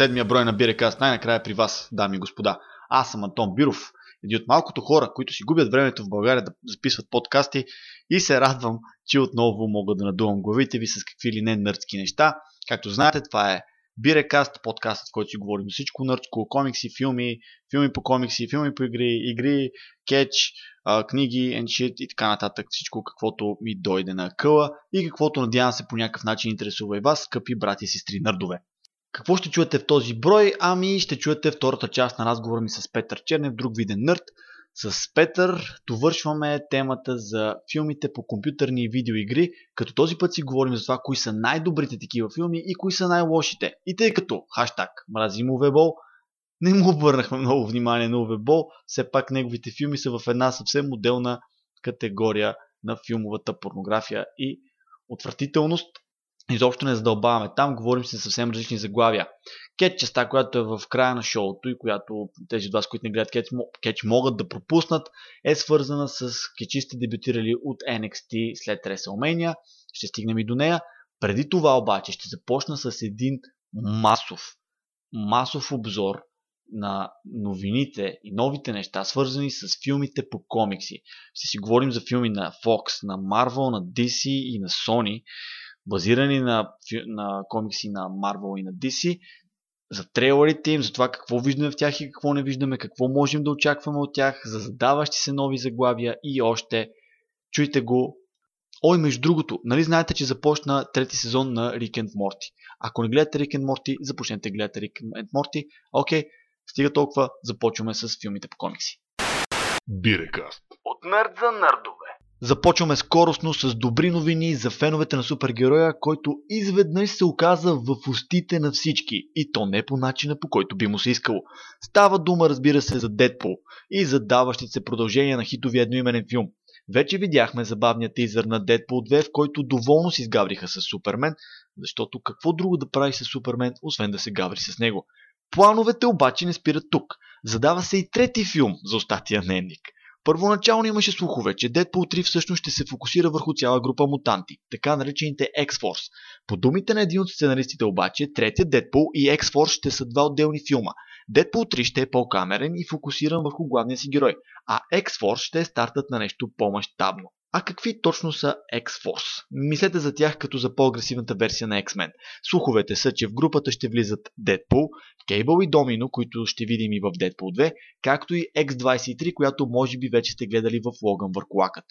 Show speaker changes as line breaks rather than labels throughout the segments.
Седмия брой на Бирекаст най-накрая при вас, дами и господа. Аз съм Антон Биров, един от малкото хора, които си губят времето в България да записват подкасти и се радвам, че отново мога да надувам главите ви с какви ли не нърдски неща. Както знаете, това е Бирекаст, подкастът, в който си говорим всичко нърдско, комикси, филми, филми по комикси, филми по игри, игри, кетч, книги and и така нататък. Всичко каквото ми дойде на къла и каквото надявам се по някакъв начин интересува и вас, скъпи брати и сестри нърдове. Какво ще чуете в този брой? Ами ще чуете втората част на разговора ми с Петър Чернев, друг виден нърд. С Петър довършваме темата за филмите по компютърни и видеоигри, като този път си говорим за това, кои са най-добрите такива филми и кои са най-лошите. И тъй като, хаштаг, мразим Увебол, не му обърнахме много внимание на Увебол, все пак неговите филми са в една съвсем моделна категория на филмовата порнография и отвратителност, изобщо не задълбаваме там, говорим си съвсем различни заглавия. Кетч частта, която е в края на шоуто и която тези от вас, които не гледат кетч могат да пропуснат, е свързана с кетчисти дебютирали от NXT след WrestleMania. Ще стигнем и до нея. Преди това обаче ще започна с един масов, масов обзор на новините и новите неща, свързани с филмите по комикси. Ще си говорим за филми на Fox, на Marvel, на DC и на Sony базирани на, на комикси на Marvel и на DC, за трейлерите им, за това какво виждаме в тях и какво не виждаме, какво можем да очакваме от тях, за задаващи се нови заглавия и още. Чуйте го. Ой, между другото, нали знаете, че започна трети сезон на Rick and Morty? Ако не гледате Rick and Morty, започнете да гледате Rick and Morty. Окей, стига толкова, започваме с филмите по комикси.
Бирекаст.
От нърд за нърдове. Започваме скоростно с добри новини за феновете на супергероя, който изведнъж се оказа в устите на всички. И то не по начина по който би му се искало. Става дума разбира се за Дедпул и за даващите се продължения на хитовия едноименен филм. Вече видяхме забавния тизър на Дедпул 2, в който доволно си сгавриха с Супермен, защото какво друго да прави с Супермен, освен да се гаври с него. Плановете обаче не спират тук. Задава се и трети филм за остатия дневник – Първоначално имаше слухове, че Deadpool 3 всъщност ще се фокусира върху цяла група мутанти, така наречените X-Force. По думите на един от сценаристите обаче, третия Deadpool и X-Force ще са два отделни филма. Deadpool 3 ще е по-камерен и фокусиран върху главния си герой, а X-Force ще е стартът на нещо по-масштабно. А какви точно са X-Force? Мислете за тях като за по-агресивната версия на X-Men. Слуховете са, че в групата ще влизат Deadpool, Cable и Domino, които ще видим и в Deadpool 2, както и X-23, която може би вече сте гледали в Логан върху лакът.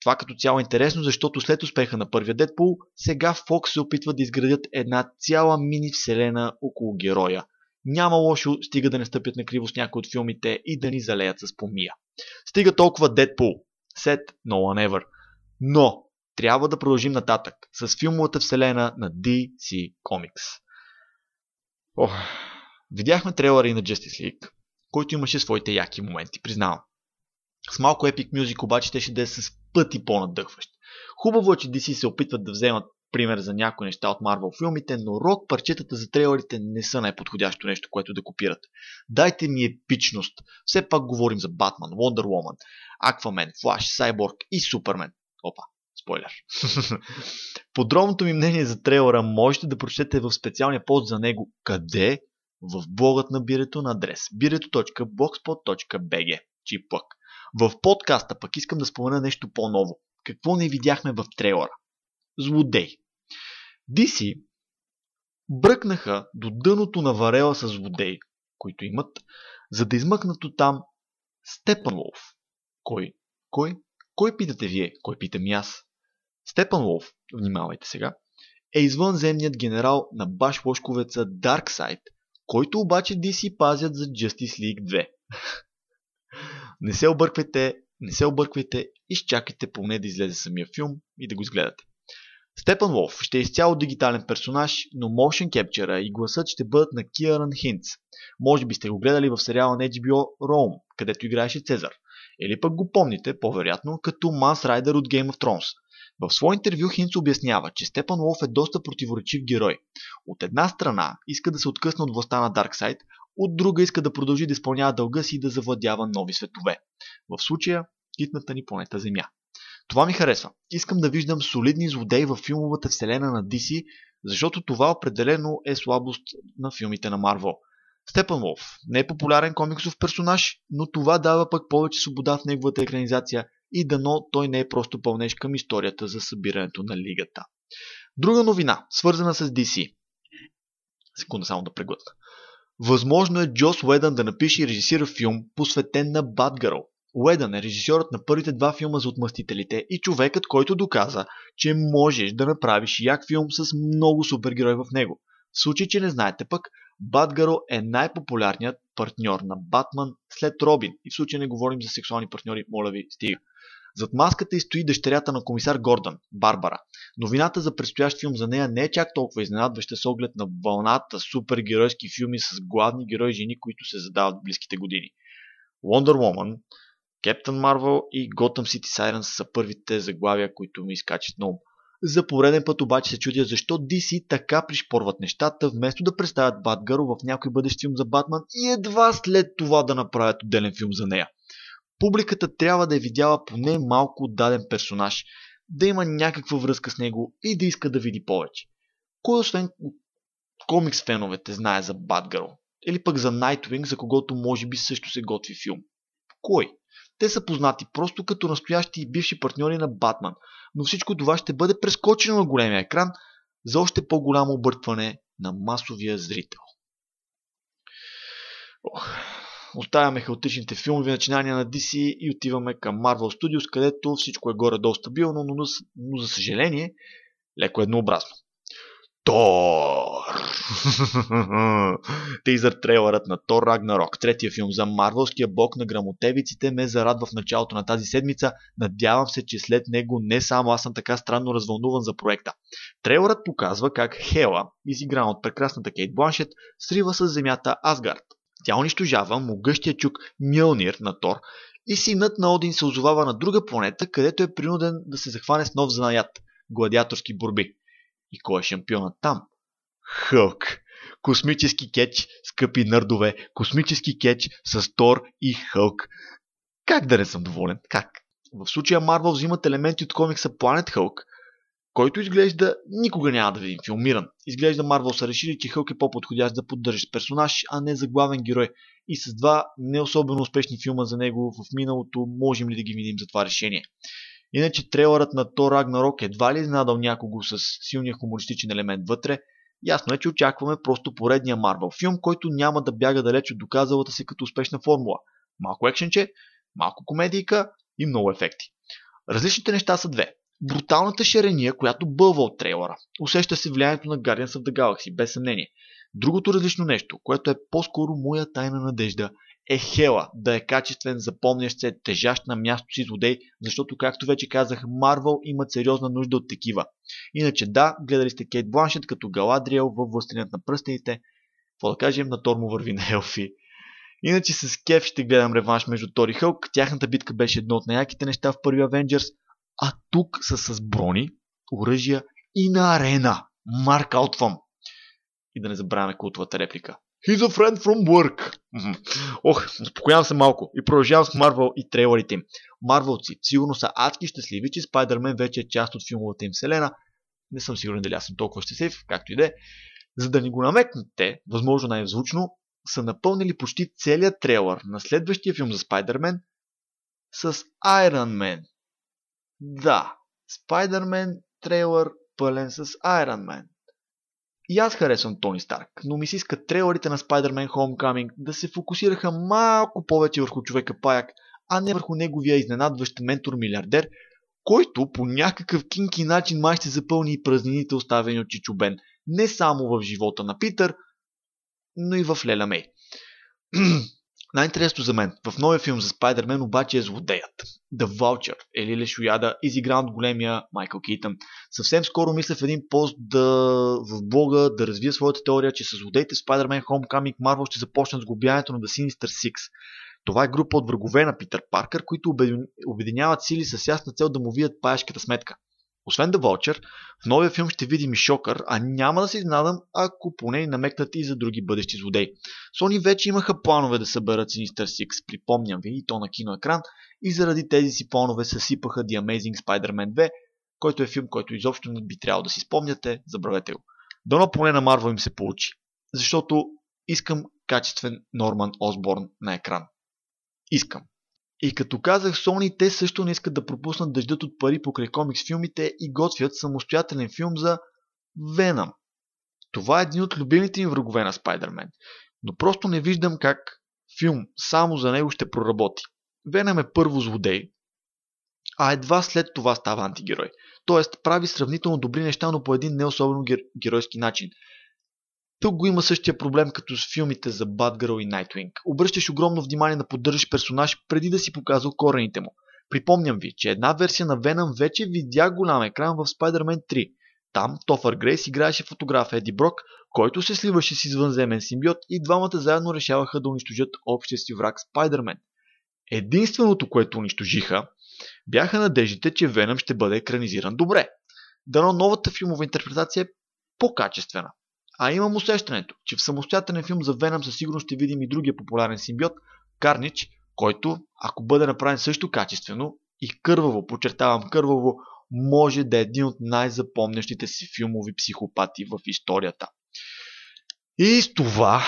Това като цяло е интересно, защото след успеха на първия Deadpool, сега Fox се опитва да изградят една цяла мини вселена около героя. Няма лошо, стига да не стъпят на криво с някои от филмите и да ни залеят с помия. Стига толкова Deadpool. Set No One Ever. Но трябва да продължим нататък с филмовата вселена на DC Comics. Ох, видяхме трейлера и на Justice League, който имаше своите яки моменти, признавам. С малко Epic Music обаче ще да е с пъти по-надъхващ. Хубаво е, че DC се опитват да вземат пример за някои неща от Marvel филмите, но рок парчетата за трейлерите не са най-подходящо нещо, което да копират. Дайте ми епичност. Все пак говорим за Батман, Wonder Woman, Аквамен, Флаш, Сайборг и Супермен. Опа, спойлер. Подробното ми мнение за трейлера можете да прочетете в специалния пост за него. Къде? В блогът на бирето на адрес birето.blogspot.bg Чипък. В подкаста пък искам да спомена нещо по-ново. Какво не видяхме в трейлера? Злодей. DC бръкнаха до дъното на варела с злодеи, които имат, за да измъкнат от там Степанлов. Кой? Кой? Кой питате вие? Кой питам и аз? Степанлов, внимавайте сега, е извънземният генерал на баш лошковеца Дарксайд, който обаче DC пазят за Justice League 2. не се обърквайте, не се обърквайте, изчакайте поне да излезе самия филм и да го изгледате. Степан Лов ще е изцяло дигитален персонаж, но motion capture и гласът ще бъдат на Киаран Хинц. Може би сте го гледали в сериала на HBO Rome, където играеше Цезар. Или пък го помните, по-вероятно, като Манс Райдер от Game of Thrones. В свое интервю Хинц обяснява, че Степан Лов е доста противоречив герой. От една страна иска да се откъсне от властта на Дарксайд, от друга иска да продължи да изпълнява дълга си и да завладява нови светове. В случая, китната ни планета Земя. Това ми харесва. Искам да виждам солидни злодеи в филмовата вселена на DC, защото това определено е слабост на филмите на Марвел. Степан Волф не е популярен комиксов персонаж, но това дава пък повече свобода в неговата екранизация и дано той не е просто пълнеж към историята за събирането на лигата. Друга новина, свързана с DC. Секунда само да преглътна. Възможно е Джос Уедън да напише и режисира филм, посветен на Батгърл. Уедън е режисьорът на първите два филма за отмъстителите и човекът, който доказа, че можеш да направиш як филм с много супергерои в него. В случай, че не знаете пък, Батгаро е най-популярният партньор на Батман след Робин. И в случай не говорим за сексуални партньори, моля ви, стига. Зад маската и стои дъщерята на комисар Гордън, Барбара. Новината за предстоящ филм за нея не е чак толкова изненадваща с оглед на вълната супергеройски филми с главни герои жени, които се задават в близките години. Wonder Woman, Captain Marvel и Gotham City Sirens са първите заглавия, които ми изкачат на ум. За пореден път обаче се чудя защо DC така пришпорват нещата, вместо да представят Батгаро в някой бъдещ филм за Батман и едва след това да направят отделен филм за нея. Публиката трябва да е видяла поне малко даден персонаж, да има някаква връзка с него и да иска да види повече. Кой освен комикс феновете знае за Батгаро? Или пък за Nightwing, за когото може би също се готви филм? Кой? Те са познати просто като настоящи и бивши партньори на Батман, но всичко това ще бъде прескочено на големия екран за още по-голямо объркване на масовия зрител. Ох, оставяме хаотичните филмови начинания на DC и отиваме към Marvel Studios, където всичко е горе-долу стабилно, но, но за съжаление леко еднообразно. Тор! Тизър трейлърът на Тор Рагнарок, третия филм за марвелския бог на грамотевиците, ме зарадва в началото на тази седмица. Надявам се, че след него не само аз съм така странно развълнуван за проекта. Трейлърът показва как Хела, изиграна от прекрасната Кейт Бланшет, срива с земята Асгард. Тя унищожава могъщия чук Милнир на Тор и синът на Один се озовава на друга планета, където е принуден да се захване с нов занаят – гладиаторски борби. И кой е шампионът там? Хълк. Космически кетч, скъпи нърдове, космически кетч с Тор и Хълк. Как да не съм доволен? Как? В случая Марвел взимат елементи от комикса Planet Hulk, който изглежда никога няма да видим филмиран. Изглежда Марвел са решили, че Хълк е по-подходящ да поддържаш персонаж, а не за главен герой. И с два не особено успешни филма за него в миналото можем ли да ги видим за това решение. Иначе трейлърът на Тор Рагнарок едва ли изнадал някого с силния хумористичен елемент вътре. Ясно е, че очакваме просто поредния Марвел филм, който няма да бяга далеч от доказалата се като успешна формула. Малко екшенче, малко комедийка и много ефекти. Различните неща са две. Бруталната шерения, която бълва от трейлера. Усеща се влиянието на Guardians of the Galaxy, без съмнение. Другото различно нещо, което е по-скоро моя тайна надежда, е Хела да е качествен, запомнящ се, тежащ на място си злодей, защото, както вече казах, Марвел имат сериозна нужда от такива. Иначе да, гледали сте Кейт Бланшет като Галадриел във Властелинът на пръстените, какво да кажем, на Тормо върви на Елфи. Иначе с кеф ще гледам реванш между Тори Хълк. Тяхната битка беше едно от най-яките неща в първи Авенджерс, а тук са с брони, оръжия и на арена. Марк Аутвам. И да не забравяме култовата реплика. He's a friend from work. Ох, успокоявам се малко и продължавам с Марвел и трейлерите им. Марвелци сигурно са адски щастливи, че Спайдермен вече е част от филмовата им вселена. Не съм сигурен дали аз съм толкова щастлив, както и да е. За да ни го намекнете, възможно най-звучно, са напълнили почти целият трейлър на следващия филм за Спайдермен с Iron Man. Да, Спайдермен трейлър пълен с Iron Man. И аз харесвам Тони Старк, но ми се искат трейлерите на Spider-Man Homecoming да се фокусираха малко повече върху човека паяк, а не върху неговия изненадващ ментор-милиардер, който по някакъв кинки начин май ще запълни и празнините оставени от Чичо Бен, не само в живота на Питър, но и в Леля Мей. Най-интересно за мен в новия филм за Спайдермен обаче е злодеят. The Vulture, Елиле Шояда, изигран от големия Майкъл Кейтън. Съвсем скоро мисля в един пост да, в блога да развия своята теория, че с злодеите Spider-Man Homecoming Marvel ще започнат с глобяването на The Sinister Six. Това е група от врагове на Питър Паркър, които обединяват сили с ясна цел да му вият паяшката сметка. Освен The Vulture, в новия филм ще видим и Шокър, а няма да се изнадам, ако поне и намекнат и за други бъдещи злодеи. Сони вече имаха планове да съберат Sinister Six, припомням ви, и то на киноекран, и заради тези си планове съсипаха The Amazing Spider-Man 2, който е филм, който изобщо не би трябвало да си спомняте, забравете го. Дано поне на Марвел им се получи, защото искам качествен Норман Осборн на екран. Искам. И като казах Sony, те също не искат да пропуснат дъждът от пари покрай комикс филмите и готвят самостоятелен филм за Веном. Това е един от любимите им врагове на Спайдермен. Но просто не виждам как филм само за него ще проработи. Веном е първо злодей, а едва след това става антигерой. Тоест прави сравнително добри неща, но по един не особено гер... геройски начин. Тук го има същия проблем като с филмите за Batgirl и Nightwing. Обръщаш огромно внимание на поддържащ персонаж преди да си показал корените му. Припомням ви, че една версия на Venom вече видя голям екран в Spider-Man 3. Там Тофър Грейс играеше фотограф Еди Брок, който се сливаше с извънземен симбиот и двамата заедно решаваха да унищожат общия си враг Spider-Man. Единственото, което унищожиха, бяха надеждите, че Веном ще бъде екранизиран добре. Дано новата филмова интерпретация е по-качествена. А имам усещането, че в самостоятелен филм за Веном със сигурност ще видим и другия популярен симбиот, Карнич, който, ако бъде направен също качествено и кърваво, подчертавам кърваво, може да е един от най-запомнящите си филмови психопати в историята. И с това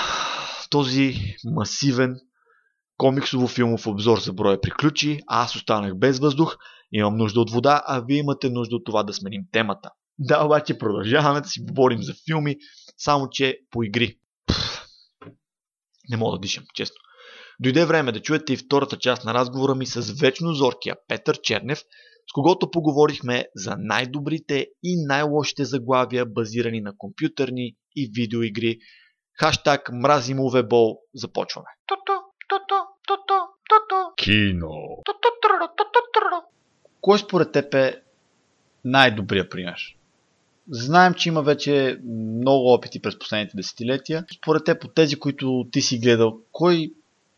този масивен комиксово-филмов обзор за броя приключи, аз останах без въздух, имам нужда от вода, а вие имате нужда от това да сменим темата. Да, обаче продължаваме да си говорим за филми, само че по игри. Не мога да дишам, често. Дойде време да чуете и втората част на разговора ми с вечно зоркия Петър Чернев, с когото поговорихме за най-добрите и най-лошите заглавия, базирани на компютърни и видеоигри. Хаштаг мразим Увебол. Започваме.
Кино.
Кой според теб е най-добрия пример? Знаем, че има вече много опити през последните десетилетия. Според теб, от тези, които ти си гледал, кой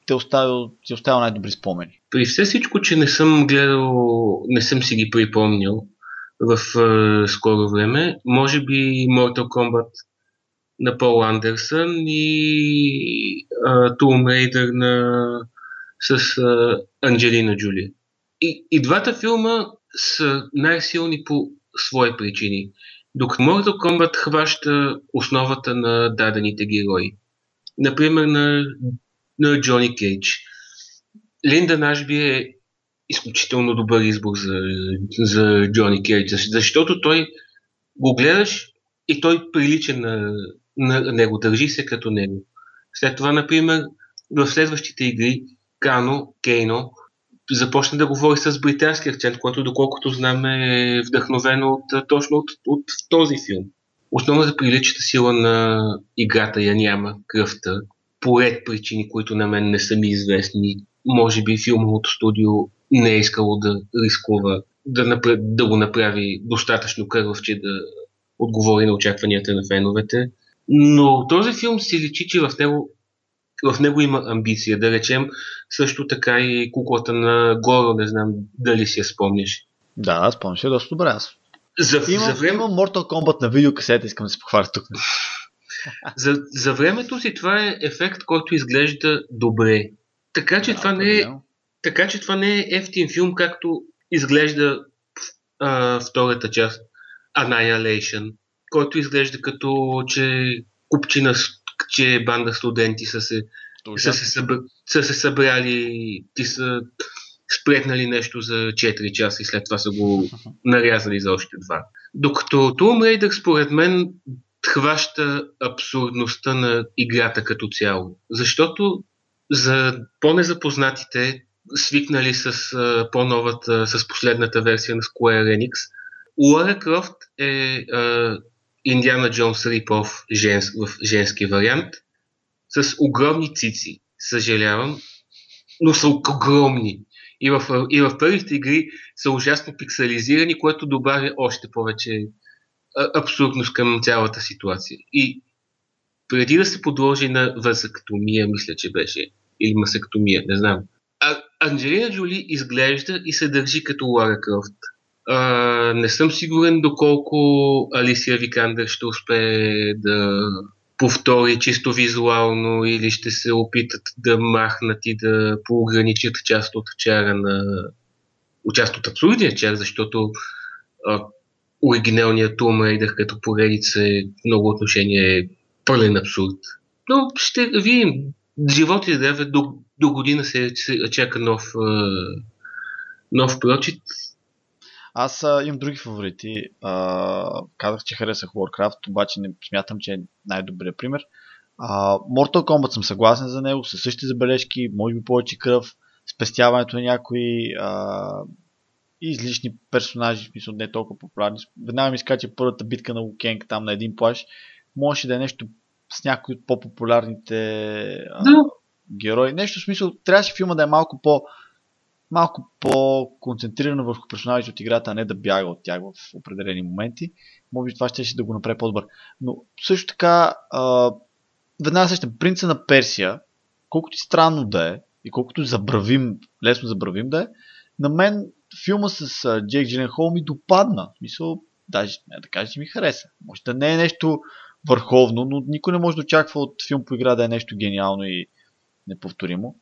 те оставил, ти е оставил най-добри спомени?
При все всичко, че не съм гледал, не съм си ги припомнил в е, скоро време, може би Mortal Kombat на Пол Андерсън и е, Tomb Raider на, с е, Анджелина Джули. И, и двата филма са най-силни по свои причини. Докато Mortal Kombat хваща основата на дадените герои. Например, на, на Джони Кейдж. Линда Нашби е изключително добър избор за, за Джони Кейдж, защото той го гледаш и той прилича на, на него, държи се като него. След това, например, в следващите игри Кано, Кейно, започна да говори с британски акцент, което доколкото знам е вдъхновено от, точно от, от, този филм. Основната приличата сила на играта я няма, кръвта, по ред причини, които на мен не са ми известни. Може би филмовото студио не е искало да рискува да, напр... да го направи достатъчно кървав, че да отговори на очакванията на феновете. Но този филм си личи, че в него в него има амбиция. Да речем също така и куклата на Горо, не знам дали си я спомняш.
Да, спомням се доста добре. Аз
за,
имам,
за време...
имам Mortal Kombat на видеокасета, искам да се похваля тук.
за, за времето си това е ефект, който изглежда добре. Така че, да, това, не е, така че това не е ефтин филм, както изглежда а, втората част Annihilation, който изглежда като че купчина че банда студенти са се, са се, събр... са се събрали, ти са спретнали нещо за 4 часа и след това са го нарязали за още два. Докато Tomb Raider според мен хваща абсурдността на играта като цяло. Защото за по-незапознатите, свикнали с по-новата, с последната версия на Square Enix, Лара Крофт е uh, Индиана Джонс Рипов женс, в женски вариант с огромни цици. Съжалявам, но са огромни. И в, и в първите игри са ужасно пикселизирани, което добавя още повече абсурдност към цялата ситуация. И преди да се подложи на възактомия, мисля, че беше, или масектомия, не знам, а, Анджелина Джоли изглежда и се държи като Лара Крофт. Не съм сигурен доколко Алисия Викандър ще успее да повтори чисто визуално или ще се опитат да махнат и да поограничат част от чара на част от абсурдния чар, защото а, оригиналният Tomb Raider като поредица е много отношение е пълен абсурд. Но ще видим. Живот и здраве до, до година се, се чака нов, нов прочит.
Аз а, имам други фаворити. А, казах, че харесах Warcraft, обаче не смятам, че е най-добрият пример. А, Mortal Kombat съм съгласен за него, със същите забележки, може би повече кръв, спестяването на някои а, излишни персонажи, в смисъл не толкова популярни. Веднага ми скача първата битка на Лукенг там на един плаш. Може да е нещо с някои от по-популярните
да.
герои. Нещо в смисъл, трябваше филма да е малко по малко по-концентрирано върху персонажите от играта, а не да бяга от тях в определени моменти. Може би това ще да го направи по-добър. Но също така, а, веднага сещам, принца на Персия, колкото и странно да е, и колкото забравим, лесно забравим да е, на мен филма с а, Джейк Джиленхол ми допадна. В смисъл, даже не да кажа, че ми хареса. Може да не е нещо върховно, но никой не може да очаква от филм по игра да е нещо гениално и неповторимо.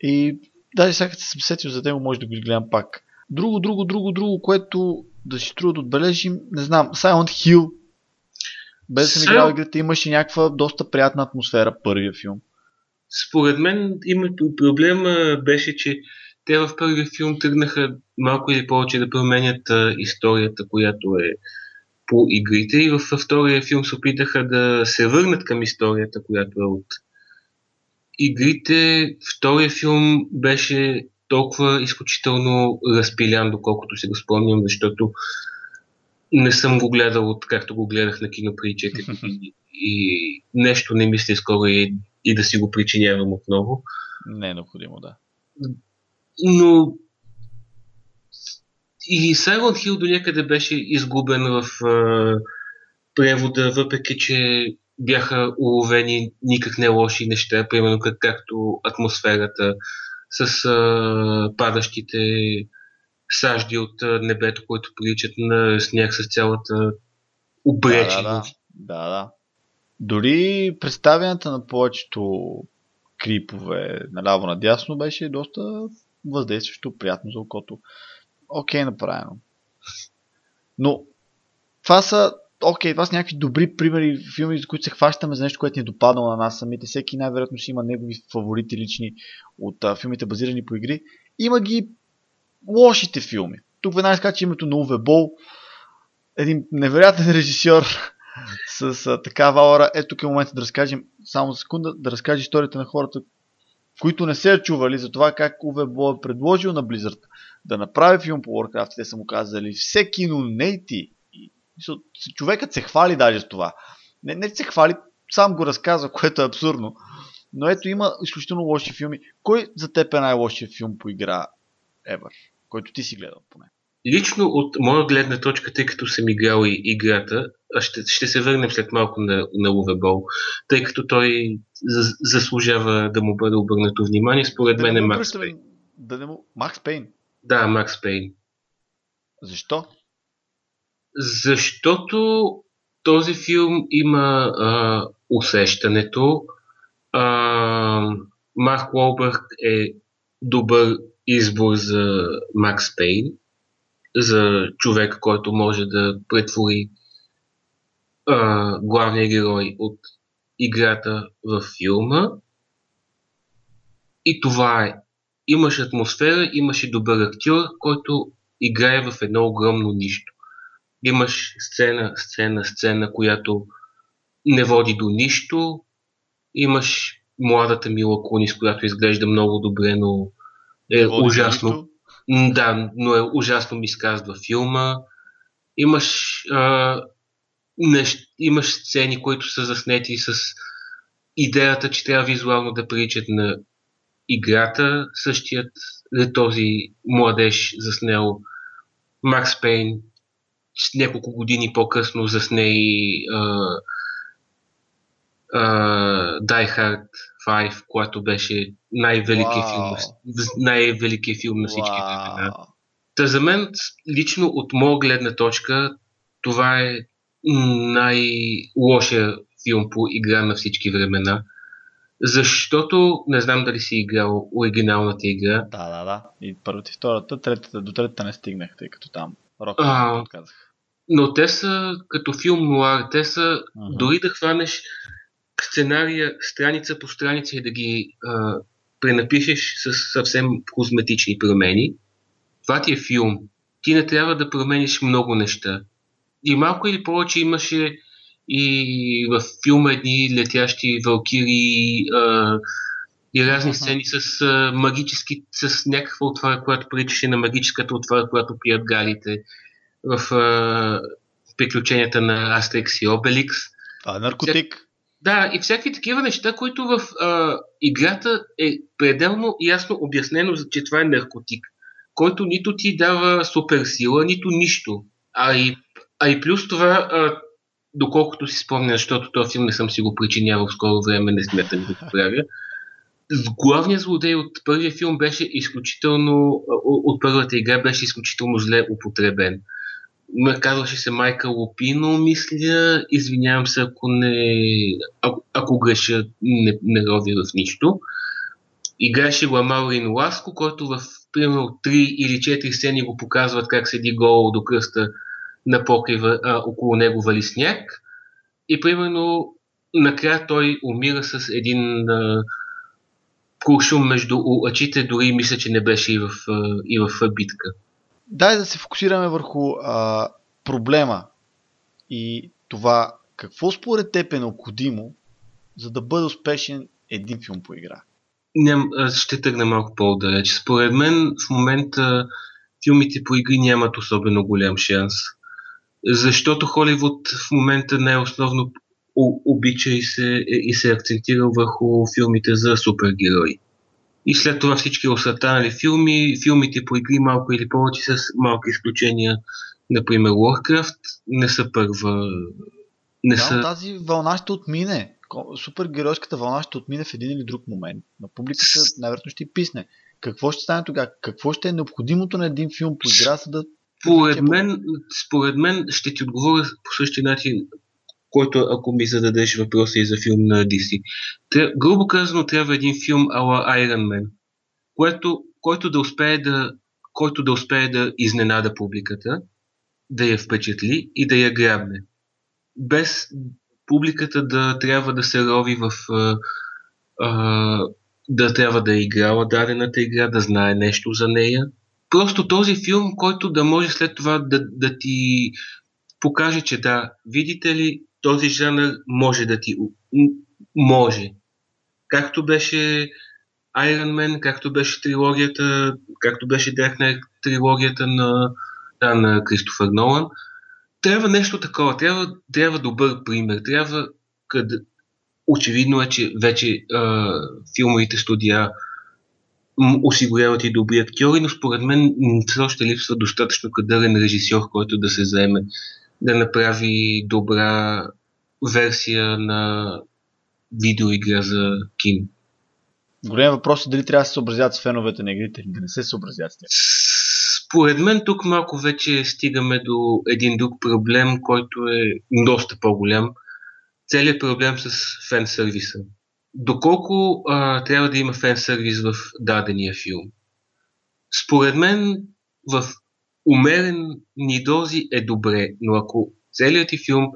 И даже сега като съм сетил за него, може да го изгледам пак. Друго, друго, друго, друго, което да си струва да отбележим, не знам, Silent Hill. Без да съм играл играта, имаше някаква доста приятна атмосфера първия филм.
Според мен името проблема беше, че те в първия филм тръгнаха малко или повече да променят а, историята, която е по игрите и във втория филм се опитаха да се върнат към историята, която е от игрите. Втория филм беше толкова изключително разпилян, доколкото си го спомням, защото не съм го гледал от както го гледах на кино при 4 години. И нещо не мисля скоро и, и да си го причинявам отново.
Не е необходимо, да.
Но и Silent Hill до някъде беше изгубен в а, превода, въпреки че бяха уловени никак не лоши неща, примерно как, както атмосферата с а, падащите сажди от небето, които приличат на сняг с цялата обреченост.
Да, да, да. да. Дори представянето на повечето крипове наляво-надясно беше доста въздействащо, приятно за окото. Окей, направено. Но това са окей, това са някакви добри примери, филми, за които се хващаме за нещо, което ни е допаднало на нас самите. Всеки най-вероятно ще има негови фаворити лични от а, филмите базирани по игри. Има ги лошите филми. Тук веднага скача името на Уве Бол, един невероятен режисьор с а, такава аура. Ето тук е момента да разкажем, само за секунда, да разкаже историята на хората, които не се чували за това как Уве Бол е предложил на Blizzard да направи филм по Warcraft. Те са му казали, все кино не ти. Човекът се хвали даже с това. Не, не се хвали, сам го разказва, което е абсурдно. Но ето има изключително лоши филми. Кой за теб е най-лошият филм по игра ever, който ти си гледал поне?
Лично от моя гледна точка, тъй като съм играл и играта, ще, ще се върнем след малко на, на Увебол, тъй като той заслужава да му бъде обърнато внимание. Според да мен е Макс Пейн.
Да не му... Макс Пейн?
Да, Макс Пейн.
Защо?
Защото този филм има а, усещането. А, Марк Уолбърг е добър избор за Макс Пейн, за човек, който може да претвори а, главния герой от играта в филма. И това е. Имаш атмосфера, имаш и добър актьор, който играе в едно огромно нищо имаш сцена, сцена, сцена, която не води до нищо. Имаш младата Мила Кунис, която изглежда много добре, но е ужасно. Да, но е ужасно ми изказва филма. Имаш, а, нещ, имаш сцени, които са заснети с идеята, че трябва визуално да приличат на играта. Същият е този младеж заснел Макс Пейн няколко години по-късно засне и uh, uh, Die Hard 5, което беше най-великият wow. филм, най-великият филм на всички wow. времена. Та за мен, лично от моя гледна точка, това е най-лошия филм по игра на всички времена. Защото не знам дали си играл оригиналната игра.
Да, да, да. И първата и втората, третата, до третата не стигнах, тъй като там рок отказах.
Но те са като филм нуар. Те са,
Мгм.
дори да хванеш сценария страница по страница и да ги а, пренапишеш с съвсем козметични промени, това ти е филм. Ти не трябва да промениш много неща. И малко или повече имаше и в филма едни летящи валкири а, и разни сцени с а, магически, с някаква отвара, която приличаше на магическата отвара, която пият галите в а, приключенията на Астерикс и Обеликс.
Това е наркотик.
Да, и всякакви такива неща, които в а, играта е пределно ясно обяснено, че това е наркотик, който нито ти дава суперсила, нито нищо. А и, а и плюс това, а, доколкото си спомня, защото този филм не съм си го причинявал в скоро време, не смятам да го правя, главният злодей от първия филм беше изключително, от първата игра беше изключително зле употребен. Ме казваше се Майкъл Лопино, мисля. Извинявам се, ако не. Ако, ако греша, не, не ровя в нищо. Играше го Амаурин Ласко, който в примерно 3 или 4 сцени го показват как седи гол до кръста на покрива, а, около него вали сняг. И примерно накрая той умира с един а, куршум между очите, дори мисля, че не беше и в, а, и в битка.
Дай да се фокусираме върху а, проблема и това какво според теб е необходимо, за да бъде успешен един филм по игра.
Аз ще тръгна малко по-далеч. Според мен в момента филмите по игри нямат особено голям шанс. Защото Холивуд в момента най-основно о- обича и се, и се акцентира върху филмите за супергерои. И след това всички останали филми, филмите по игри малко или повече с малки изключения, например Warcraft, не са първа. Не
Да,
са...
тази вълна ще отмине. Супергеройската вълна ще отмине в един или друг момент. На публиката
С-
най-вероятно ще писне. Какво ще стане тогава? Какво ще е необходимото на един филм по игра, за да...
Според
Че-
мен, според мен ще ти отговоря по същия начин, който ако ми зададеш въпроса и за филм на. Тря, грубо казано, трябва един филм ала Iron Man, което, който, да успее да, който да успее да изненада публиката, да я впечатли и да я грабне. Без публиката да трябва да се рови в... А, да трябва да е играла дадената игра, да знае нещо за нея. Просто този филм, който да може след това да, да ти покаже, че да, видите ли, този жанр може да ти... Може. Както беше Iron Man, както беше трилогията, както беше Knight трилогията на, да, на Кристофър Нолан. Трябва нещо такова, трябва, трябва добър пример, трябва къде... Очевидно е, че вече а, филмовите студия осигуряват и добри актьори, но според мен все още липсва достатъчно кадърен режисьор, който да се заеме да направи добра версия на видеоигра за кино.
Голям въпрос е дали трябва да се съобразят с феновете на игрите или да не се съобразят с тях.
Според мен тук малко вече стигаме до един друг проблем, който е доста по-голям. Целият проблем с фен сервиса. Доколко а, трябва да има фен сервис в дадения филм? Според мен в умерени дози е добре, но ако целият ти филм,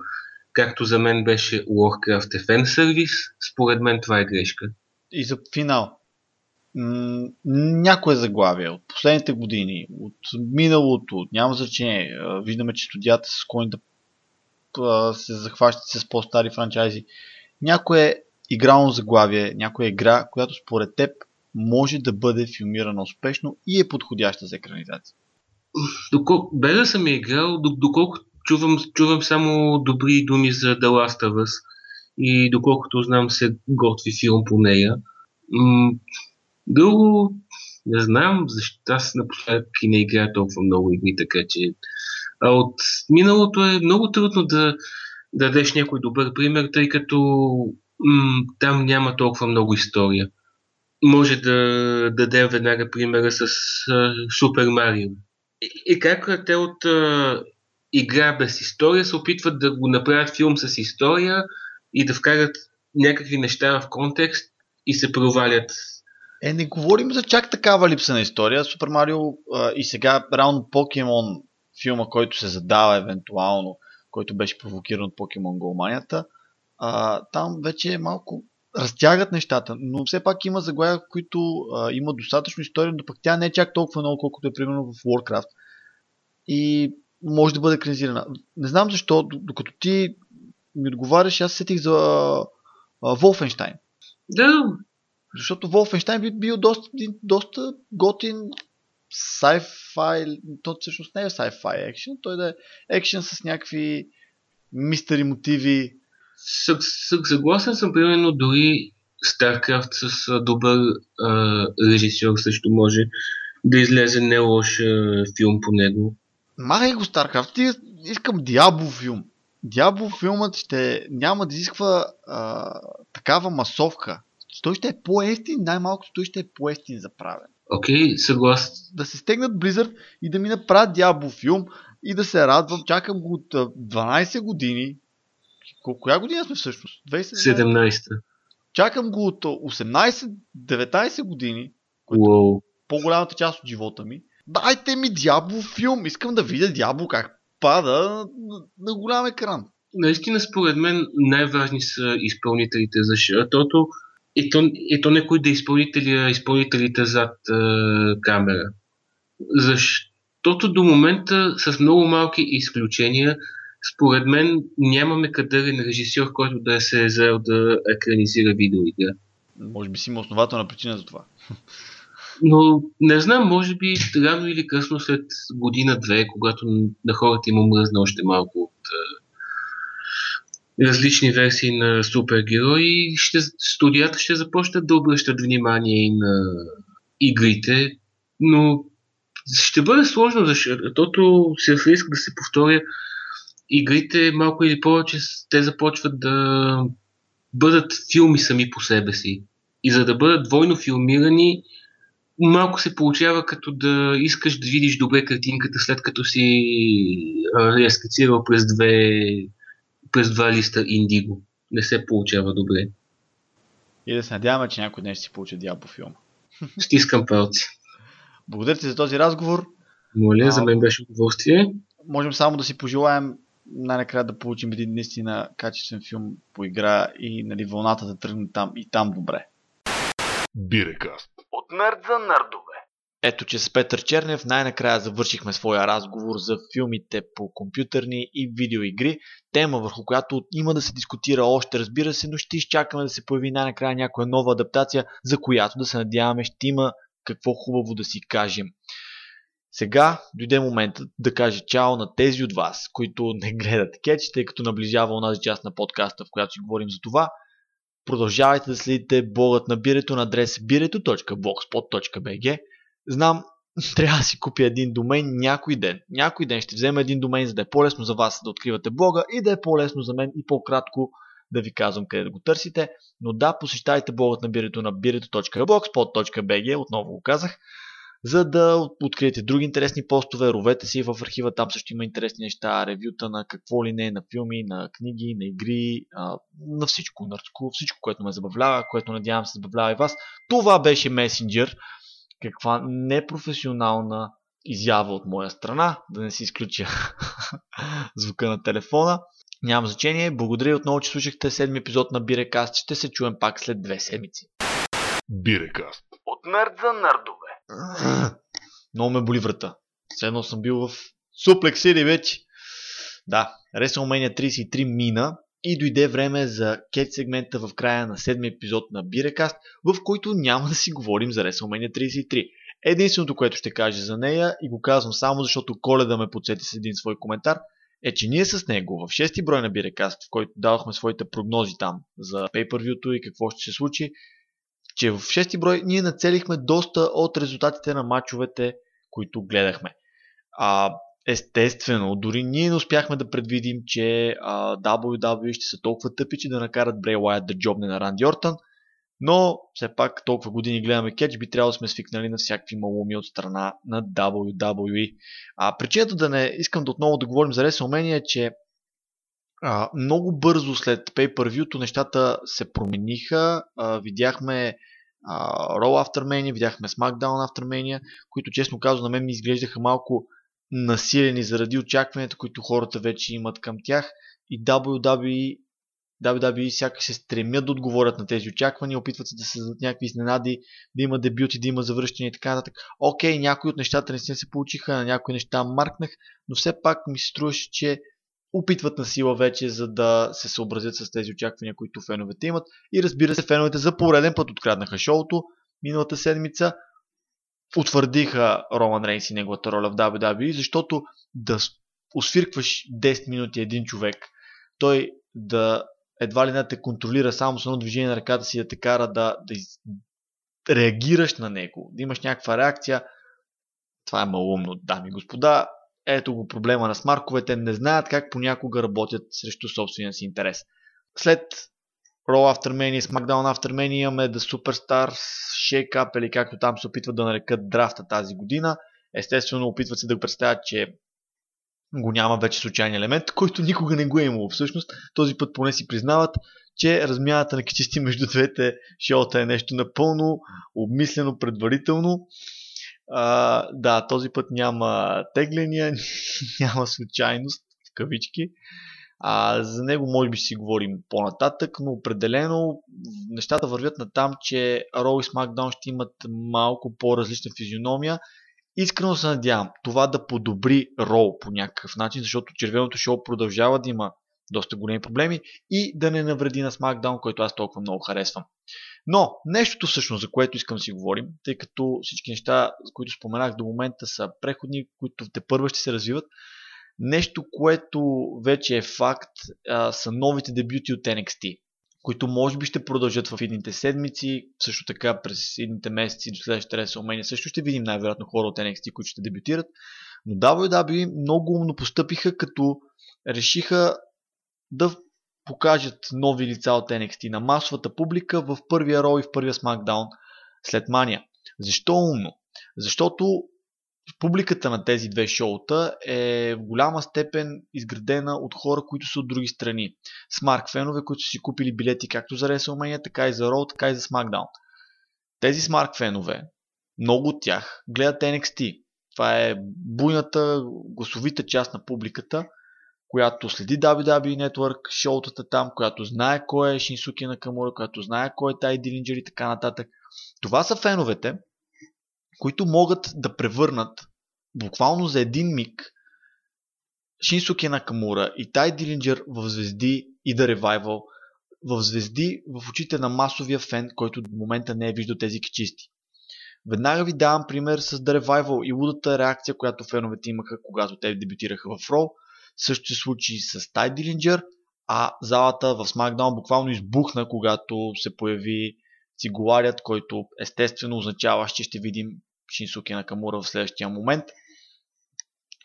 както за мен беше Warcraft е фен сервис, според мен това е грешка.
И за финал. М- някое заглавие от последните години, от миналото, няма значение. Виждаме, че студията са склонни да се захващат с по-стари франчайзи. Някое игрално заглавие, някоя игра, която според теб може да бъде филмирана успешно и е подходяща за екранизация.
Докол... Без да съм я играл, док- доколко чувам, чувам само добри думи за The Last of Us и доколкото знам се готви филм по нея. Друго, не знам, защо аз напоследък и не играя толкова много игри, така че а от миналото е много трудно да, да дадеш някой добър пример, тъй като м- там няма толкова много история. Може да дадем веднага примера с Супер Марио. И, как те от а, игра без история се опитват да го направят филм с история и да вкарат някакви неща в контекст и се провалят.
Е, не говорим за чак такава липса на история. Супер Марио и сега реално Покемон филма, който се задава евентуално, който беше провокиран от Покемон Голманията, там вече е малко разтягат нещата, но все пак има заглавия, в които а, има достатъчно история, но пък тя не е чак толкова много, колкото е примерно в Warcraft. И може да бъде екранизирана. Не знам защо, докато ти ми отговаряш, аз сетих за Волфенштайн.
Да.
Защото Волфенштайн би бил доста, доста готин sci-fi, то всъщност не е sci-fi екшен, той да е екшен с някакви мистери мотиви.
Съгласен съм, примерно, дори StarCraft с добър а, режисьор също може да излезе не лош а, филм по него.
Махай го StarCraft, ти искам Диабло филм. Диабло филмът ще няма да изисква а, такава масовка. Той ще е по-ефтин, най-малкото той ще е по-ефтин за правен.
Окей, okay, съгласен.
Да се стегнат Blizzard и да ми направят Диабло филм и да се радвам. Чакам го от 12 години. Коя година сме всъщност?
2017.
Чакам го от 18-19 години,
което wow.
по-голямата част от живота ми. Дайте ми Диабло филм. Искам да видя Диабло как пада на, на голям екран.
Наистина, според мен, най-важни са изпълнителите, защото и то, и то не да изпълнители, а изпълнителите зад е, камера. Защото до момента, с много малки изключения, според мен нямаме кадърен режисьор, който да се е заел да екранизира видеоигра.
Може би си има основателна причина за това.
Но не знам, може би рано или късно след година-две, когато на хората има мръзна още малко от е, различни версии на супергерои, ще, студията ще започнат да обръщат внимание и на игрите, но ще бъде сложно, защото се риск да се повторя игрите малко или повече те започват да бъдат филми сами по себе си. И за да бъдат двойно филмирани, малко се получава като да искаш да видиш добре картинката, след като си я скицирал през, две, през два листа индиго. Не се получава добре.
И да се надяваме, че някой днес ще си получи дявол по филма.
Стискам палци.
Благодаря ти за този разговор.
Моля, а, за мен беше удоволствие.
Можем само да си пожелаем най-накрая да получим един наистина качествен филм по игра и нали, вълната да тръгне там и там добре.
Бирекаст.
От нърд за нърдове. Ето, че с Петър Чернев най-накрая завършихме своя разговор за филмите по компютърни и видеоигри. Тема, върху която има да се дискутира още, разбира се, но ще изчакаме да се появи най-накрая някоя нова адаптация, за която да се надяваме ще има какво хубаво да си кажем. Сега дойде момента да кажа чао на тези от вас, които не гледат кетч, тъй като наближава онази част на подкаста, в която си говорим за това. Продължавайте да следите блогът на бирето на адрес birето.blogspot.bg Знам, трябва да си купя един домен някой ден. Някой ден ще взема един домен, за да е по-лесно за вас да откривате блога и да е по-лесно за мен и по-кратко да ви казвам къде да го търсите. Но да, посещайте блогът на бирето на birето.blogspot.bg, отново го казах, за да откриете други интересни постове, ровете си в архива, там също има интересни неща, ревюта на какво ли не, на филми, на книги, на игри, на всичко, на всичко, което ме забавлява, което надявам се забавлява и вас. Това беше Messenger. Каква непрофесионална изява от моя страна, да не си изключа звука на телефона. Няма значение. Благодаря отново, че слушахте седми епизод на Бирекаст. Ще се чуем пак след две седмици.
Бирекаст.
От нърд за нърдове. Много ме боли врата. Седно съм бил в Суплекс Сити вече. Да, WrestleMania 33 мина и дойде време за кетч сегмента в края на седми епизод на Бирекаст, в който няма да си говорим за WrestleMania 33. Единственото, което ще кажа за нея, и го казвам само защото Коледа ме подсети с един свой коментар, е, че ние с него в шести брой на Бирекаст, в който давахме своите прогнози там за pay и какво ще се случи, че в шести брой ние нацелихме доста от резултатите на матчовете, които гледахме. А, естествено, дори ние не успяхме да предвидим, че а, WWE ще са толкова тъпи, че да накарат Брей Уайт да джобне на Ранди Ортън. Но, все пак, толкова години гледаме кетч, би трябвало да сме свикнали на всякакви малуми от страна на WWE. А причината да не искам да отново да говорим за WrestleMania е, че а, много бързо след pay-per-view нещата се промениха. А, видяхме Raw After Mania, видяхме SmackDown After Mania, които честно казвам на мен ми изглеждаха малко насилени заради очакванията, които хората вече имат към тях и WWE WWE сякаш се стремят да отговорят на тези очаквания, опитват се да създадат някакви изненади, да има дебюти, да има завръщане и така нататък. Окей, някои от нещата не се получиха, на някои неща маркнах, но все пак ми се струваше, че опитват на сила вече, за да се съобразят с тези очаквания, които феновете имат. И разбира се, феновете за пореден път откраднаха шоуто миналата седмица. Утвърдиха Роман Рейнс и неговата роля в WWE, защото да освиркваш 10 минути един човек, той да едва ли не те контролира само с едно движение на ръката си да те кара да, да из... реагираш на него, да имаш някаква реакция, това е малумно, дами и господа. Ето го проблема на смарковете. Не знаят как понякога работят срещу собствения си интерес. След Raw After Mania, SmackDown After Mania имаме The Superstars Shake Up или както там се опитват да нарекат драфта тази година. Естествено опитват се да го представят, че го няма вече случайен елемент, който никога не го е имало. Всъщност този път поне си признават, че размяната на кичисти между двете шоута е нещо напълно обмислено предварително а, да, този път няма тегления, няма случайност, в кавички. А, за него може би си говорим по-нататък, но определено нещата вървят на там, че Raw и SmackDown ще имат малко по-различна физиономия. Искрено се надявам това да подобри Raw по някакъв начин, защото червеното шоу продължава да има доста големи проблеми и да не навреди на SmackDown, който аз толкова много харесвам. Но, нещото всъщност, за което искам да си говорим, тъй като всички неща, които споменах до момента са преходни, които те първа ще се развиват, нещо, което вече е факт, са новите дебюти от NXT, които може би ще продължат в едните седмици, също така през едните месеци до следващите WrestleMania също ще видим най-вероятно хора от NXT, които ще дебютират. Но WWE много умно постъпиха, като решиха да покажат нови лица от NXT на масовата публика в първия Raw и в първия SmackDown след Мания. Защо умно? Защото публиката на тези две шоута е в голяма степен изградена от хора, които са от други страни. Смарк фенове, които си купили билети както за WrestleMania, така и за Raw, така и за SmackDown. Тези смарк фенове, много от тях, гледат NXT. Това е буйната, гласовита част на публиката – която следи WWE Network, шоутата там, която знае кой е Шинсуки Накамура, която знае кой е Тай Дилинджер и така нататък. Това са феновете, които могат да превърнат буквално за един миг Шинсуки Накамура и Тай Дилинджер в звезди и да ревайвал в звезди в очите на масовия фен, който до момента не е виждал тези кичисти. Веднага ви давам пример с The Revival и лудата реакция, която феновете имаха, когато те дебютираха в Raw също се случи с Тай Дилинджер, а залата в SmackDown буквално избухна, когато се появи цигуларят, който естествено означава, че ще видим Шинсуки на Камура в следващия момент.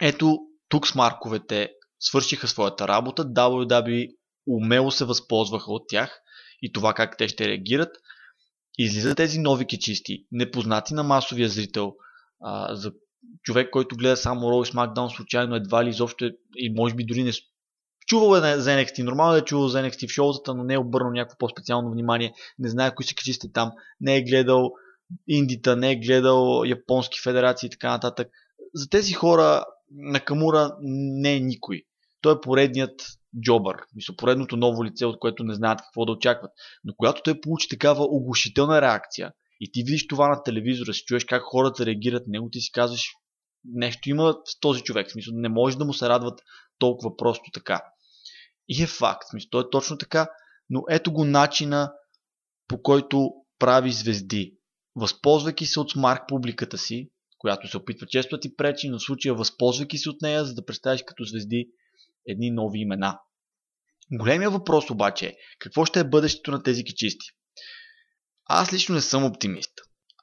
Ето, тук с марковете свършиха своята работа, WWE умело се възползваха от тях и това как те ще реагират. Излизат тези нови кечисти, непознати на масовия зрител, за човек, който гледа само Raw и SmackDown случайно едва ли изобщо и може би дори не чувал е за NXT. Нормално е е чувал за NXT в шоутата, но не е обърнал някакво по-специално внимание. Не знае кои се качисте там. Не е гледал индита, не е гледал японски федерации и така нататък. За тези хора на Камура не е никой. Той е поредният джобър, мисля, поредното ново лице, от което не знаят какво да очакват. Но когато той получи такава оглушителна реакция, и ти видиш това на телевизора, си чуеш как хората реагират на него, ти си казваш, нещо има в този човек. В смисъл, не може да му се радват толкова просто така. И е факт. В смисъл, то е точно така, но ето го начина по който прави звезди. Възползвайки се от смарк публиката си, която се опитва често да ти пречи, но в случая възползвайки се от нея, за да представиш като звезди едни нови имена. Големия въпрос обаче е, какво ще е бъдещето на тези кичисти? Аз лично не съм оптимист.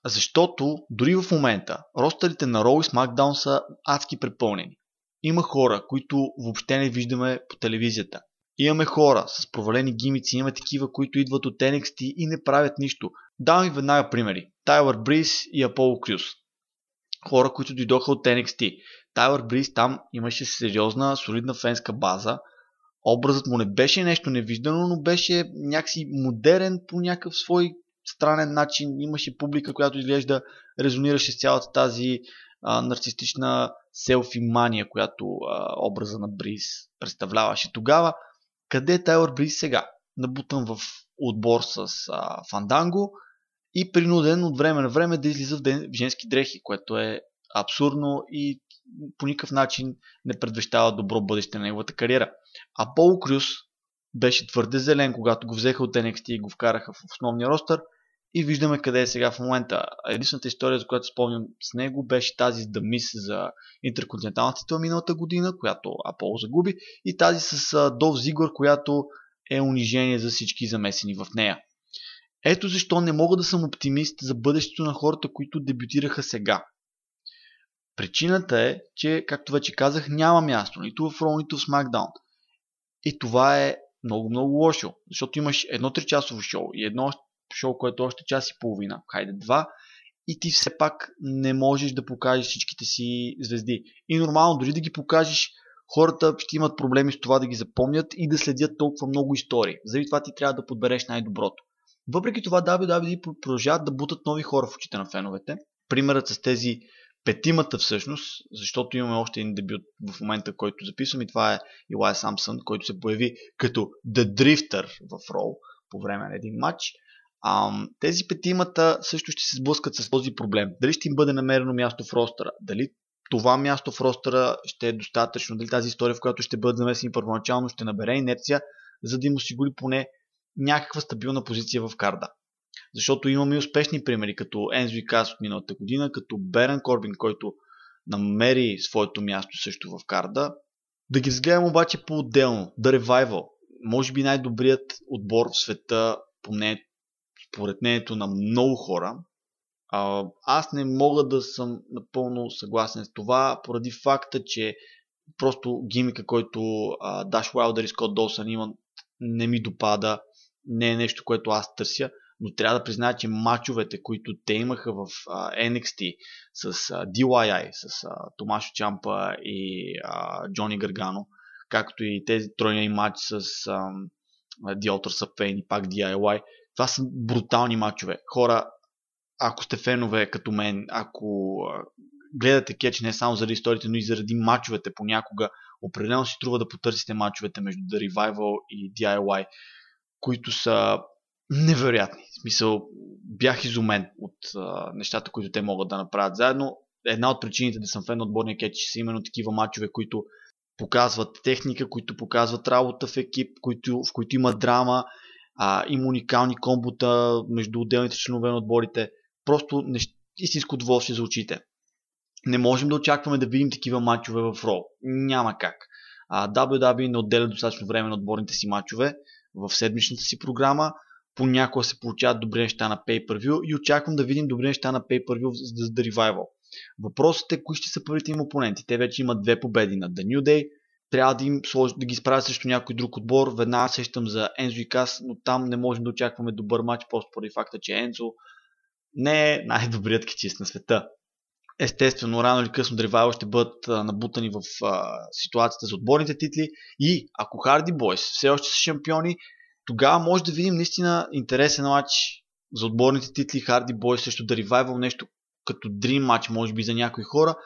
Защото дори в момента ростерите на Raw и SmackDown са адски препълнени. Има хора, които въобще не виждаме по телевизията. Имаме хора с провалени гимици, имаме такива, които идват от NXT и не правят нищо. Давам ви веднага примери. Тайлър Бриз и Аполо Крюс. Хора, които дойдоха от NXT. Тайлър Бриз там имаше сериозна, солидна фенска база. Образът му не беше нещо невиждано, но беше някакси модерен по някакъв свой странен начин. Имаше публика, която изглежда резонираше с цялата тази а, нарцистична селфи мания, която а, образа на Бриз представляваше тогава. Къде е Тайлър Бриз сега? Набутан в отбор с а, Фанданго и принуден от време на време да излиза в, ден, в женски дрехи, което е абсурдно и по никакъв начин не предвещава добро бъдеще на неговата кариера. А Пол Крюс беше твърде зелен, когато го взеха от NXT и го вкараха в основния ростър и виждаме къде е сега в момента. Единствената история, за която спомням с него, беше тази с Дамис за интерконтиненталната титла миналата година, която Аполо загуби, и тази с Дов Зигор, която е унижение за всички замесени в нея. Ето защо не мога да съм оптимист за бъдещето на хората, които дебютираха сега. Причината е, че, както вече казах, няма място нито в Raw, нито в SmackDown. И това е много, много лошо, защото имаш едно 3-часово шоу и едно шоу, което е още час и половина, хайде два, и ти все пак не можеш да покажеш всичките си звезди. И нормално, дори да ги покажеш, хората ще имат проблеми с това да ги запомнят и да следят толкова много истории. Заради това ти трябва да подбереш най-доброто. Въпреки това WWE продължават да бутат нови хора в очите на феновете. Примерът с тези петимата всъщност, защото имаме още един дебют в момента, който записвам и това е Илай Самсън, който се появи като The Drifter в Рол по време на един матч. Ам, тези петимата също ще се сблъскат с този проблем. Дали ще им бъде намерено място в ростера? Дали това място в ростера ще е достатъчно? Дали тази история, в която ще бъдат замесени първоначално, ще набере инерция, за да им осигури поне някаква стабилна позиция в карда? Защото имаме успешни примери, като Ензо Кас от миналата година, като Берен Корбин, който намери своето място също в карда. Да ги взгледам обаче по-отделно. The Revival. Може би най-добрият отбор в света, поне според мнението на много хора. А, аз не мога да съм напълно съгласен с това, поради факта, че просто гимика, който Даш Уайлдър и Скот Долсън имат, не ми допада, не е нещо, което аз търся но трябва да призная, че мачовете, които те имаха в а, NXT с а, DIY, с а, Томашо Чампа и а, Джони Гаргано, както и тези тройния матч с а, The Altar of и пак DIY, това са брутални матчове. Хора, ако сте фенове като мен, ако гледате кетч не само заради историите, но и заради мачовете понякога, определено си трува да потърсите мачовете между The Revival и DIY, които са невероятни. В смисъл, бях изумен от а, нещата, които те могат да направят заедно. Една от причините да съм фен на отборния кетч са именно такива матчове, които показват техника, които показват работа в екип, които, в които има драма, а, има уникални комбота между отделните членове на отборите. Просто нещ... истинско удоволствие за очите. Не можем да очакваме да видим такива матчове в Ро. Няма как. А, WWE не отделя достатъчно време на отборните си матчове в седмичната си програма понякога се получават добри неща на Pay-Per-View и очаквам да видим добри неща на Pay-Per-View за The Revival. Въпросът е кои ще са първите им опоненти. Те вече имат две победи на The New Day. Трябва да, им да ги справят срещу някой друг отбор. Веднага сещам за Ензо и Кас, но там не можем да очакваме добър матч, просто поради факта, че Ензо не е най-добрият кичист на света. Естествено, рано или късно Revival ще бъдат а, набутани в а, ситуацията за отборните титли и ако Харди Бойс все още са шампиони, тогава може да видим наистина интересен матч за отборните титли Харди Бой срещу The Revival, нещо като Dream матч, може би за някои хора.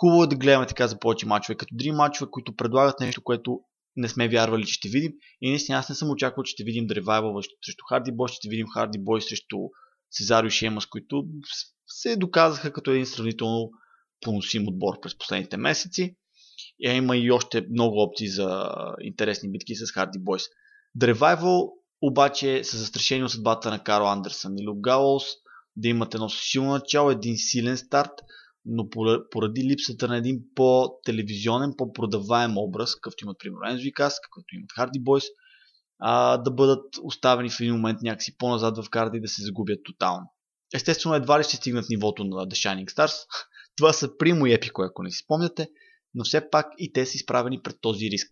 Хубаво е да гледаме така за повече матчове, като Dream матчове, които предлагат нещо, което не сме вярвали, че ще видим. И наистина аз не съм очаквал, че ще видим Revival срещу Харди Бой, ще видим Харди Бой срещу Сезарио Шемас, които се доказаха като един сравнително поносим отбор през последните месеци. И има и още много опции за интересни битки с Харди Бойс. Revival обаче са застрашени от съдбата на Карл Андерсън и Люк Галоус да имат едно силно начало, един силен старт, но поради липсата на един по-телевизионен, по-продаваем образ, какъвто имат примерно Enzo и Кас, какъвто имат Hardy Boys, а, да бъдат оставени в един момент някакси по-назад в карта и да се загубят тотално. Естествено, едва ли ще стигнат нивото на The Shining Stars. Това са Примо и Епико, ако не си спомняте, но все пак и те са изправени пред този риск.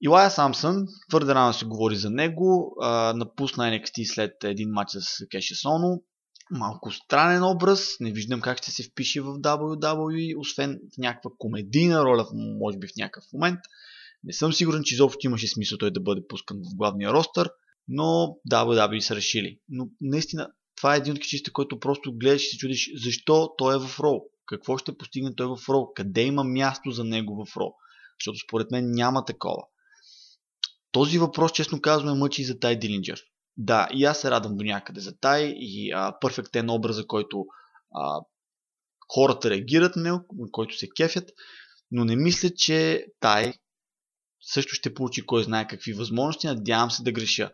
Илая Самсън, твърде рано се говори за него, а, напусна NXT след един матч с Кеши Соно. Малко странен образ, не виждам как ще се впише в WWE, освен в някаква комедийна роля, може би в някакъв момент. Не съм сигурен, че изобщо имаше смисъл той да бъде пускан в главния ростър, но WWE са решили. Но наистина, това е един от кичите, който просто гледаш и се чудиш защо той е в Роу. Какво ще постигне той в Роу? Къде има място за него в Роу? Защото според мен няма такова. Този въпрос, честно казвам, мъчи и за Тай Дилинджер. Да, и аз се радвам до някъде за Тай и перфектен образа, който а, хората реагират на него, който се кефят, но не мисля, че Тай също ще получи кой знае какви възможности. Надявам се да греша.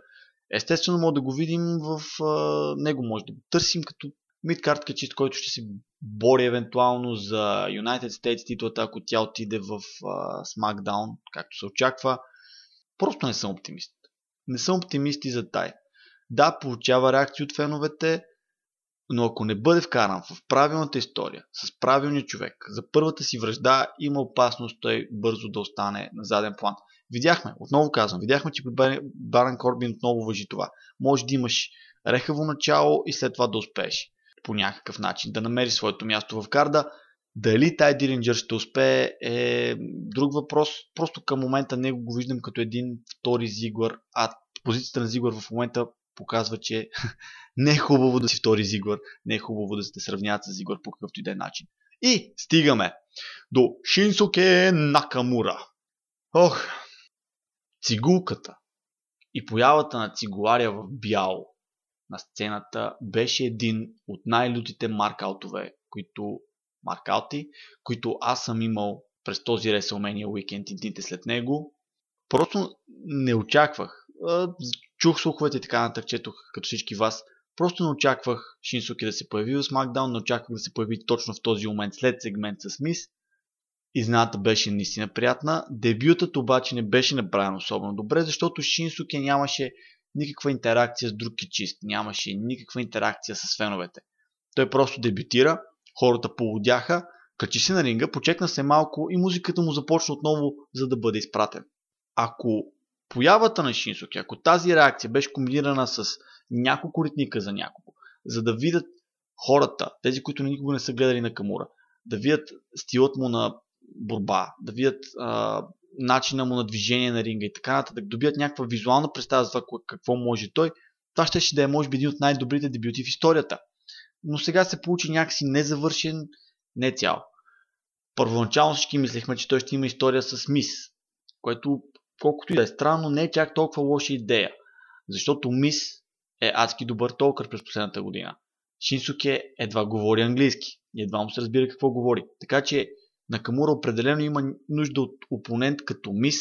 Естествено, може да го видим в а, него, може да го търсим като мидкарт качист, който ще се бори евентуално за United States титлата, ако тя отиде в а, SmackDown, както се очаква. Просто не съм оптимист. Не съм оптимист и за тай. Да, получава реакции от феновете, но ако не бъде вкаран в правилната история, с правилния човек, за първата си връжда, има опасност той бързо да остане на заден план. Видяхме, отново казвам, видяхме, че при Барен Корбин отново въжи това. Може да имаш рехаво начало и след това да успееш по някакъв начин, да намери своето място в карда. Дали Тай Дилинджер ще успее е друг въпрос. Просто към момента него го виждам като един втори Зигуар, а позицията на Зигуар в момента показва, че не е хубаво да си втори Зигуар, не е хубаво да се сравняват с Зигуар по какъвто и да е начин. И стигаме до Шинсуке Накамура. Ох, цигулката и появата на цигуларя в бяло на сцената беше един от най-лютите маркаутове, които маркаути, които аз съм имал през този WrestleMania уикенд и дните след него. Просто не очаквах. Чух слуховете и така нататък, четох като всички вас. Просто не очаквах Шинсуки да се появи в SmackDown, не очаквах да се появи точно в този момент след сегмент с Мис. Изната беше наистина приятна. Дебютът обаче не беше направен особено добре, защото Шинсуки нямаше никаква интеракция с друг кичист, нямаше никаква интеракция с феновете. Той просто дебютира, хората полудяха, качи се на ринга, почекна се малко и музиката му започна отново, за да бъде изпратен. Ако появата на Шинсуки, ако тази реакция беше комбинирана с няколко ритника за няколко, за да видят хората, тези, които никога не са гледали на Камура, да видят стилът му на борба, да видят а, начина му на движение на ринга и така нататък, добият някаква визуална представа за това какво може той, това ще, ще да е може би един от най-добрите дебюти в историята. Но сега се получи някакси незавършен, не цял. Първоначално всички мислехме, че той ще има история с Мис, което колкото и да е странно, не е чак толкова лоша идея. Защото Мис е адски добър толкър през последната година. Шинсуке едва говори английски и едва му се разбира какво говори. Така че Накамура определено има нужда от опонент като Мис,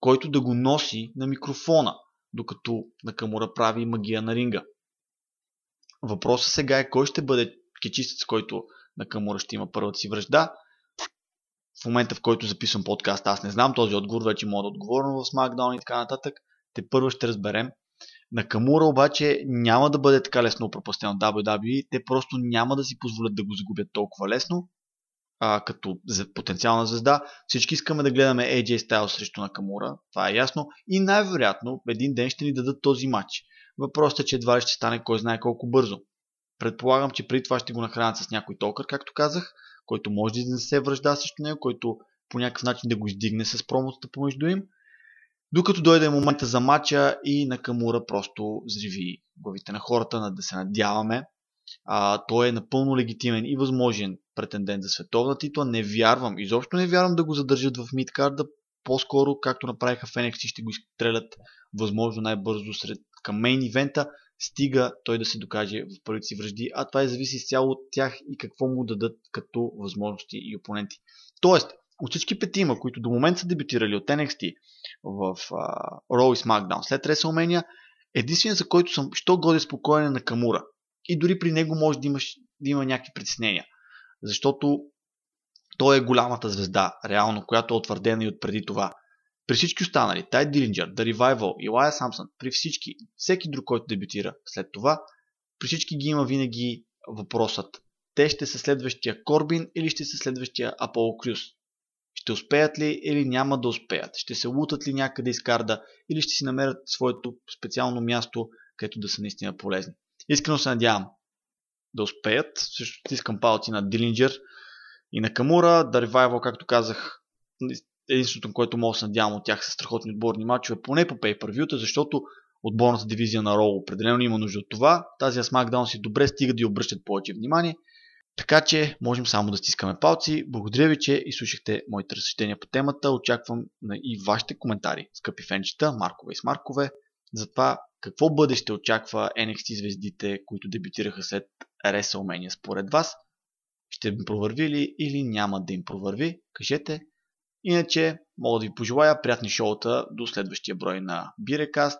който да го носи на микрофона, докато Накамура прави магия на ринга. Въпросът сега е кой ще бъде кечистец, който Накамура ще има първата си връжда. В момента, в който записвам подкаст, аз не знам този отговор, вече мога да отговоря в SmackDown и така нататък. Те първо ще разберем. На Камура обаче няма да бъде така лесно пропустен от WWE. Те просто няма да си позволят да го загубят толкова лесно а, като потенциална звезда. Всички искаме да гледаме AJ Styles срещу Накамура, това е ясно. И най-вероятно един ден ще ни дадат този матч. Въпросът е, че едва ли ще стане кой знае колко бързо. Предполагам, че преди това ще го нахранят с някой токър, както казах, който може да не се връжда срещу него, който по някакъв начин да го издигне с промотата помежду им. Докато дойде момента за матча и Накамура просто зриви главите на хората, да се надяваме, а, той е напълно легитимен и възможен претендент за световна титла. Не вярвам, изобщо не вярвам да го задържат в мидкарда. По-скоро, както направиха в NXT, ще го изстрелят възможно най-бързо сред към мейн ивента, стига той да се докаже в първите си връжди, а това и зависи изцяло от тях и какво му дадат като възможности и опоненти. Тоест, от всички петима, които до момента са дебютирали от NXT в uh, Raw и SmackDown след WrestleMania, единственият за който съм що годи спокоен е на Камура и дори при него може да, имаш, да има някакви притеснения. Защото той е голямата звезда, реално, която е утвърдена и от преди това. При всички останали, Тай Дилинджер, The Revival, Илая Самсън, при всички, всеки друг, който дебютира след това, при всички ги има винаги въпросът. Те ще са следващия Корбин или ще са следващия Аполо Крюс. Ще успеят ли или няма да успеят? Ще се лутат ли някъде из карда или ще си намерят своето специално място, където да са наистина полезни? Искрено се надявам да успеят. Също искам палци на Дилинджер и на Камура. Да ревайвал, както казах, единственото, което мога да се надявам от тях са страхотни отборни матчове, поне по pay per защото отборната дивизия на Роу определено има нужда от това. Тази SmackDown си добре стига да й обръщат повече внимание. Така че можем само да стискаме палци. Благодаря ви, че изслушахте моите разсъждения по темата. Очаквам и вашите коментари, скъпи фенчета, Маркове и Смаркове, за това какво бъдеще очаква NXT звездите, които дебютираха след WrestleMania според вас. Ще им провърви ли или няма да им провърви? Кажете. Иначе мога да ви пожелая приятни шоута до следващия брой на Биrekast,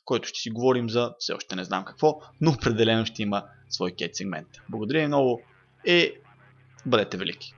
в който ще си говорим за все още не знам какво, но определено ще има свой кет сегмент. Благодаря ви много и бъдете велики!